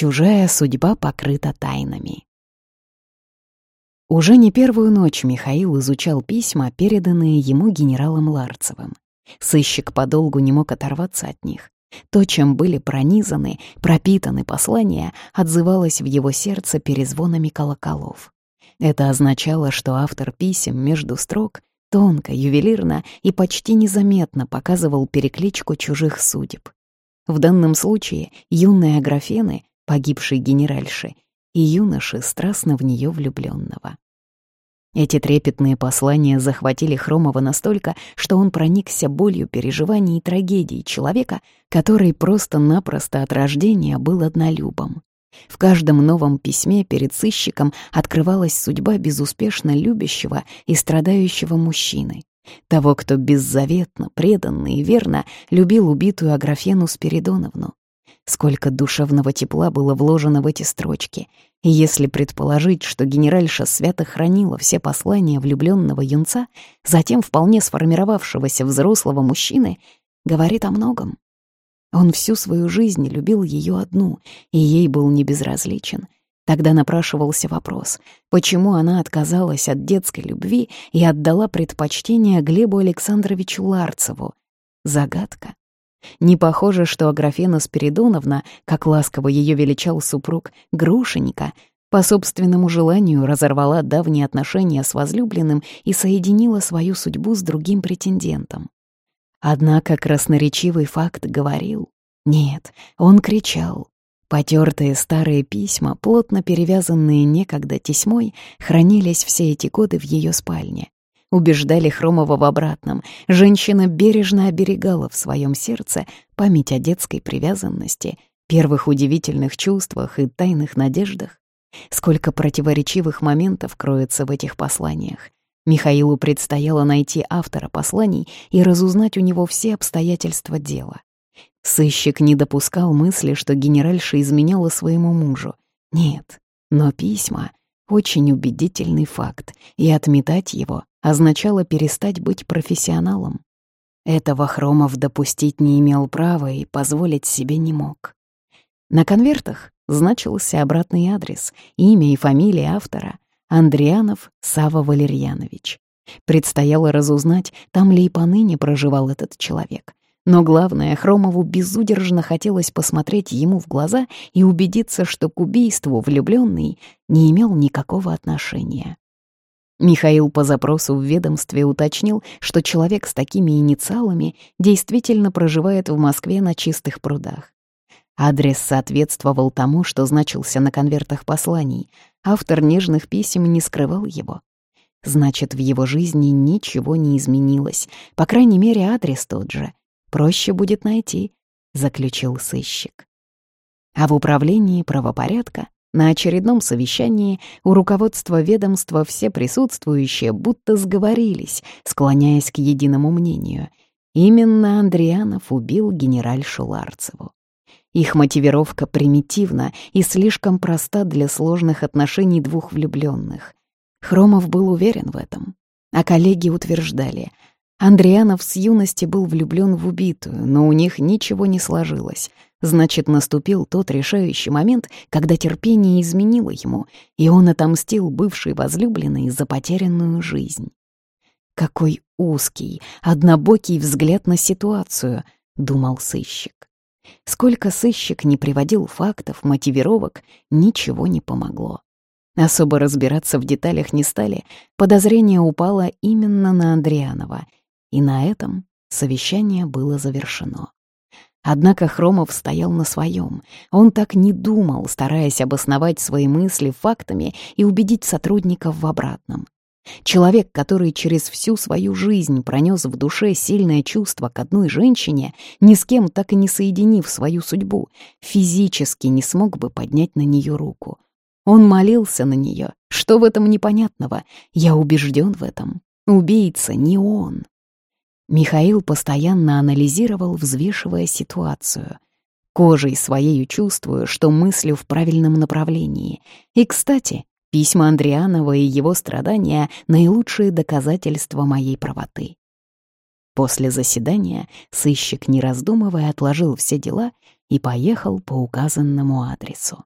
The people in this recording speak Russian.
Чужая судьба покрыта тайнами. Уже не первую ночь Михаил изучал письма, переданные ему генералом Ларцевым. Сыщик подолгу не мог оторваться от них. То, чем были пронизаны, пропитаны послания, отзывалось в его сердце перезвонами колоколов. Это означало, что автор писем между строк тонко, ювелирно и почти незаметно показывал перекличку чужих судеб. В данном случае юные Аграфены, погибшей генеральши, и юноши, страстно в нее влюбленного. Эти трепетные послания захватили Хромова настолько, что он проникся болью переживаний и трагедий человека, который просто-напросто от рождения был однолюбом. В каждом новом письме перед сыщиком открывалась судьба безуспешно любящего и страдающего мужчины, того, кто беззаветно, преданно и верно любил убитую Аграфену Спиридоновну. Сколько душевного тепла было вложено в эти строчки, и если предположить, что генеральша свято хранила все послания влюбленного юнца, затем вполне сформировавшегося взрослого мужчины, говорит о многом. Он всю свою жизнь любил ее одну, и ей был не безразличен. Тогда напрашивался вопрос, почему она отказалась от детской любви и отдала предпочтение Глебу Александровичу Ларцеву. Загадка. Не похоже, что Аграфена Спиридоновна, как ласково ее величал супруг, Грушенька, по собственному желанию разорвала давние отношения с возлюбленным и соединила свою судьбу с другим претендентом. Однако красноречивый факт говорил «нет», он кричал. Потертые старые письма, плотно перевязанные некогда тесьмой, хранились все эти годы в ее спальне убеждали Хромова в обратном. Женщина бережно оберегала в своем сердце память о детской привязанности, первых удивительных чувствах и тайных надеждах. Сколько противоречивых моментов кроется в этих посланиях. Михаилу предстояло найти автора посланий и разузнать у него все обстоятельства дела. Сыщик не допускал мысли, что генеральша изменяла своему мужу. Нет, но письма — очень убедительный факт, и отметать его означало перестать быть профессионалом. Этого Хромов допустить не имел права и позволить себе не мог. На конвертах значился обратный адрес, имя и фамилия автора — Андрианов Сава Валерьянович. Предстояло разузнать, там ли и поныне проживал этот человек. Но главное, Хромову безудержно хотелось посмотреть ему в глаза и убедиться, что к убийству влюбленный не имел никакого отношения. Михаил по запросу в ведомстве уточнил, что человек с такими инициалами действительно проживает в Москве на чистых прудах. Адрес соответствовал тому, что значился на конвертах посланий. Автор нежных писем не скрывал его. Значит, в его жизни ничего не изменилось. По крайней мере, адрес тот же. Проще будет найти, — заключил сыщик. А в управлении правопорядка на очередном совещании у руководства ведомства все присутствующие будто сговорились, склоняясь к единому мнению. Именно Андрианов убил генераль Шуларцеву. Их мотивировка примитивна и слишком проста для сложных отношений двух влюбленных. Хромов был уверен в этом. А коллеги утверждали, Андрианов с юности был влюблен в убитую, но у них ничего не сложилось — Значит, наступил тот решающий момент, когда терпение изменило ему, и он отомстил бывшей возлюбленной за потерянную жизнь. Какой узкий, однобокий взгляд на ситуацию, думал сыщик. Сколько сыщик не приводил фактов, мотивировок, ничего не помогло. Особо разбираться в деталях не стали, подозрение упало именно на Андрианова, и на этом совещание было завершено. Однако Хромов стоял на своем. Он так не думал, стараясь обосновать свои мысли фактами и убедить сотрудников в обратном. Человек, который через всю свою жизнь пронес в душе сильное чувство к одной женщине, ни с кем так и не соединив свою судьбу, физически не смог бы поднять на нее руку. Он молился на нее. Что в этом непонятного? Я убежден в этом. Убийца не он. Михаил постоянно анализировал, взвешивая ситуацию. Кожей своей чувствую, что мыслю в правильном направлении. И, кстати, письма Андрианова и его страдания — наилучшие доказательства моей правоты. После заседания сыщик, не раздумывая, отложил все дела и поехал по указанному адресу.